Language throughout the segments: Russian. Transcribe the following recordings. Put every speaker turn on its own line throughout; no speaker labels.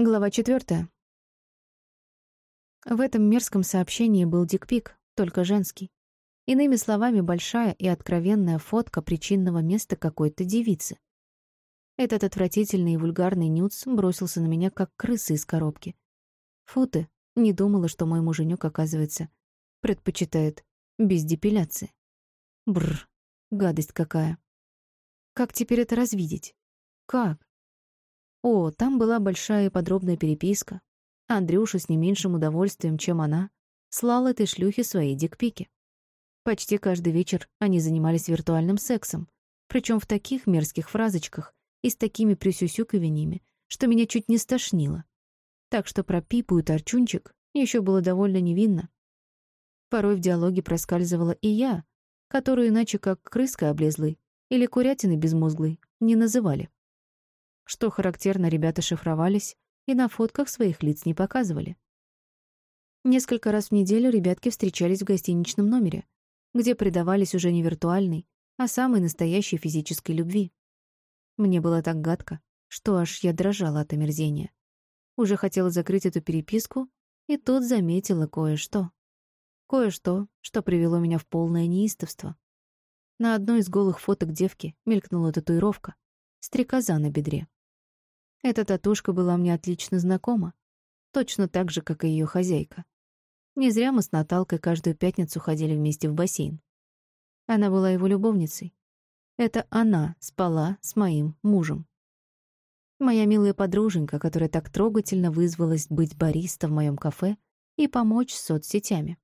Глава четвертая. В этом мерзком сообщении был дикпик, только женский. Иными словами, большая и откровенная фотка причинного места какой-то девицы. Этот отвратительный и вульгарный нюц бросился на меня, как крысы из коробки. Фу ты, не думала, что мой муженек, оказывается, предпочитает без депиляции. Бррр, гадость какая. Как теперь это развидеть? Как? О, там была большая и подробная переписка. Андрюша с не меньшим удовольствием, чем она, слал этой шлюхе свои дикпики. Почти каждый вечер они занимались виртуальным сексом, причем в таких мерзких фразочках и с такими присюсюкованиями, что меня чуть не стошнило. Так что про Пипу и Торчунчик еще было довольно невинно. Порой в диалоге проскальзывала и я, которую иначе как крыской облезлой или курятиной безмозглой не называли. Что характерно, ребята шифровались и на фотках своих лиц не показывали. Несколько раз в неделю ребятки встречались в гостиничном номере, где предавались уже не виртуальной, а самой настоящей физической любви. Мне было так гадко, что аж я дрожала от омерзения. Уже хотела закрыть эту переписку, и тут заметила кое-что. Кое-что, что привело меня в полное неистовство. На одной из голых фоток девки мелькнула татуировка — стрекоза на бедре. Эта татушка была мне отлично знакома, точно так же, как и ее хозяйка. Не зря мы с Наталкой каждую пятницу ходили вместе в бассейн. Она была его любовницей. Это она спала с моим мужем. Моя милая подруженька, которая так трогательно вызвалась быть бариста в моем кафе и помочь с соцсетями.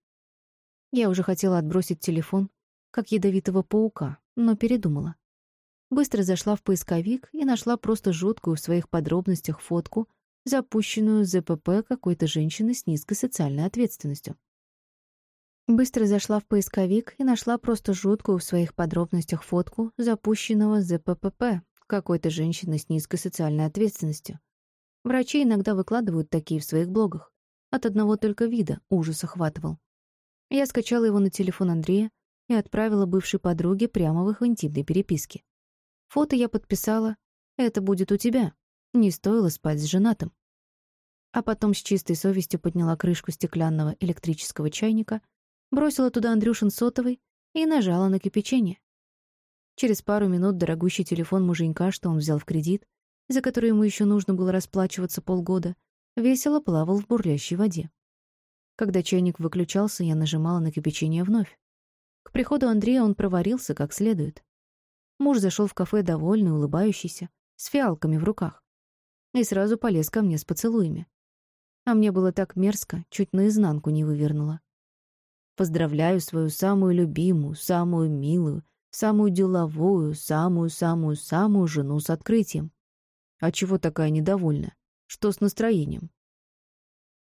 Я уже хотела отбросить телефон, как ядовитого паука, но передумала. Быстро зашла в поисковик и нашла просто жуткую в своих подробностях фотку, запущенную ЗПП какой-то женщины с низкой социальной ответственностью. Быстро зашла в поисковик и нашла просто жуткую в своих подробностях фотку запущенного ЗППП какой-то женщины с низкой социальной ответственностью. Врачи иногда выкладывают такие в своих блогах. От одного только вида ужас охватывал. Я скачала его на телефон Андрея и отправила бывшей подруге прямо в их интимной переписке. Фото я подписала «Это будет у тебя». Не стоило спать с женатым. А потом с чистой совестью подняла крышку стеклянного электрического чайника, бросила туда Андрюшин сотовый и нажала на кипячение. Через пару минут дорогущий телефон муженька, что он взял в кредит, за который ему еще нужно было расплачиваться полгода, весело плавал в бурлящей воде. Когда чайник выключался, я нажимала на кипячение вновь. К приходу Андрея он проварился как следует. Муж зашел в кафе довольный, улыбающийся, с фиалками в руках. И сразу полез ко мне с поцелуями. А мне было так мерзко, чуть наизнанку не вывернуло. Поздравляю свою самую любимую, самую милую, самую деловую, самую-самую-самую жену с открытием. А чего такая недовольна? Что с настроением?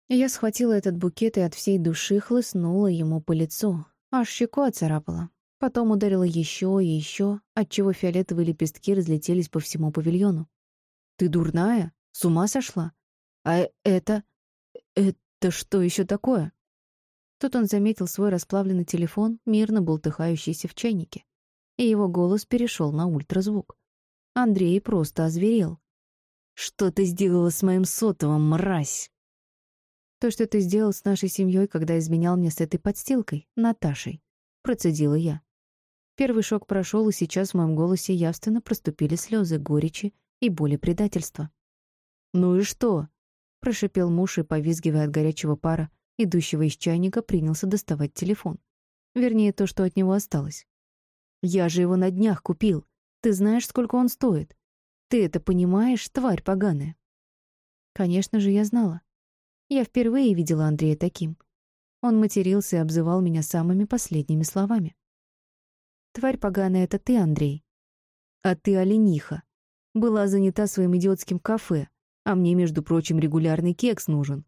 Я схватила этот букет и от всей души хлыстнула ему по лицу. Аж щеку оцарапала. Потом ударила еще и еще, отчего фиолетовые лепестки разлетелись по всему павильону. «Ты дурная? С ума сошла? А это... это что еще такое?» Тут он заметил свой расплавленный телефон, мирно болтыхающийся в чайнике. И его голос перешел на ультразвук. Андрей просто озверел. «Что ты сделала с моим сотовым, мразь?» «То, что ты сделал с нашей семьей, когда изменял мне с этой подстилкой, Наташей», — процедила я. Первый шок прошел, и сейчас в моем голосе явственно проступили слезы горечи и боли предательства. «Ну и что?» — прошипел муж и, повизгивая от горячего пара, идущего из чайника, принялся доставать телефон. Вернее, то, что от него осталось. «Я же его на днях купил. Ты знаешь, сколько он стоит? Ты это понимаешь, тварь поганая?» Конечно же, я знала. Я впервые видела Андрея таким. Он матерился и обзывал меня самыми последними словами. Тварь поганая — это ты, Андрей. А ты олениха. Была занята своим идиотским кафе, а мне, между прочим, регулярный кекс нужен.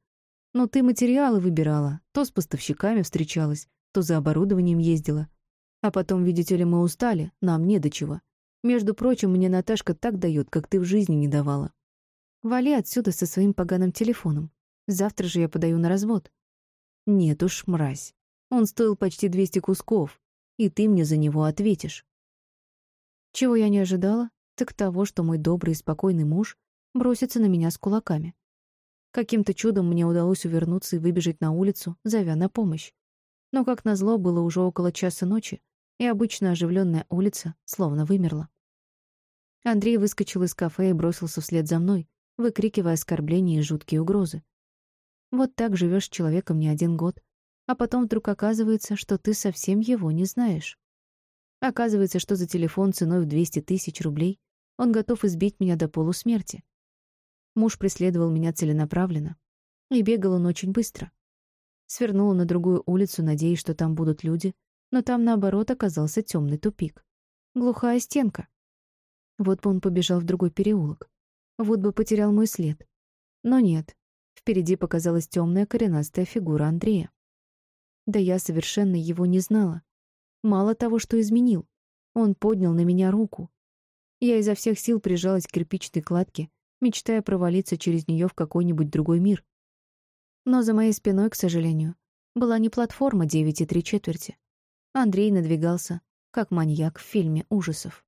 Но ты материалы выбирала, то с поставщиками встречалась, то за оборудованием ездила. А потом, видите ли, мы устали, нам не до чего. Между прочим, мне Наташка так дает, как ты в жизни не давала. Вали отсюда со своим поганым телефоном. Завтра же я подаю на развод. Нет уж, мразь. Он стоил почти 200 кусков и ты мне за него ответишь. Чего я не ожидала, так того, что мой добрый и спокойный муж бросится на меня с кулаками. Каким-то чудом мне удалось увернуться и выбежать на улицу, зовя на помощь. Но, как назло, было уже около часа ночи, и обычно оживленная улица словно вымерла. Андрей выскочил из кафе и бросился вслед за мной, выкрикивая оскорбления и жуткие угрозы. Вот так живешь с человеком не один год, а потом вдруг оказывается, что ты совсем его не знаешь. Оказывается, что за телефон ценой в 200 тысяч рублей он готов избить меня до полусмерти. Муж преследовал меня целенаправленно, и бегал он очень быстро. Свернула на другую улицу, надеясь, что там будут люди, но там, наоборот, оказался темный тупик. Глухая стенка. Вот бы он побежал в другой переулок. Вот бы потерял мой след. Но нет. Впереди показалась темная коренастая фигура Андрея. Да я совершенно его не знала. Мало того, что изменил. Он поднял на меня руку. Я изо всех сил прижалась к кирпичной кладке, мечтая провалиться через нее в какой-нибудь другой мир. Но за моей спиной, к сожалению, была не платформа девять и три четверти. Андрей надвигался, как маньяк в фильме ужасов.